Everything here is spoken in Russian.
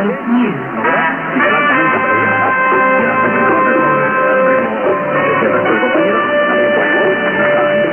думает Нильс.